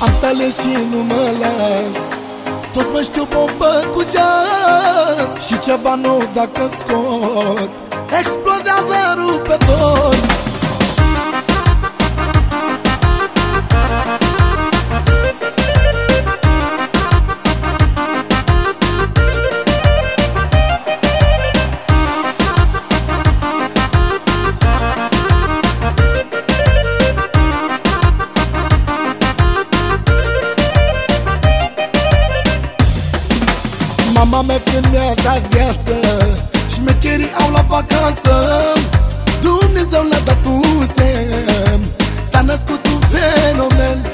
Am tale și nu mă las. Toți mă știu bombă cu ceas. Și ceva nou dacă scot Explodează, rupe tot Mama mea când mi-a dat viață. Șmecherii au la vacanță. Dumnezeu le-a dat un semn. S-a născut un fenomen.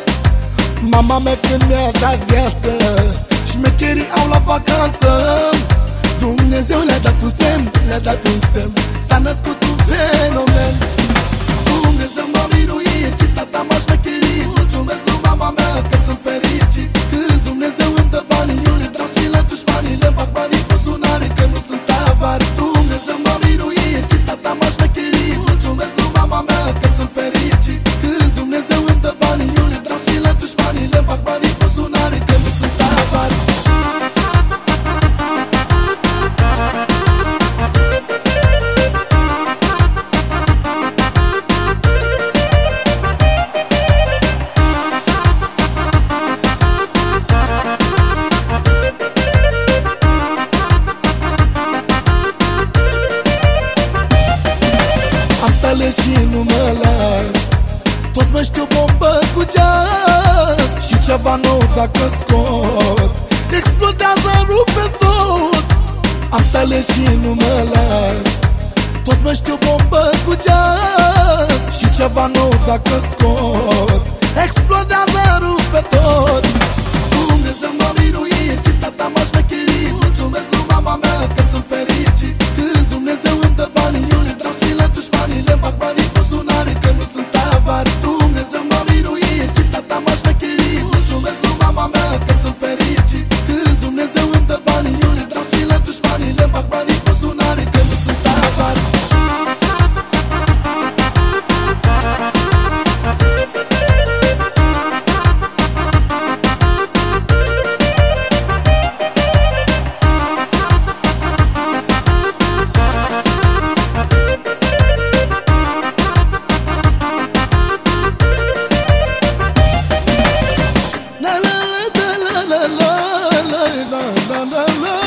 Mama mea când mi-a dat viață. Șmecherii au la vacanță. Dumnezeu le-a dat un semn, le-a dat un semn. S-a născut Toți mă știu bombă cu ceas Și ceva nou dacă scot. Explodează, rupe tot. Am tale și nu mă las. Toți mă știu bombă cu ceas Și ceva nou dacă scot. Explodează, rupe tot. Dumnezeu m-a miruit Și tata m-a șmecherit. la la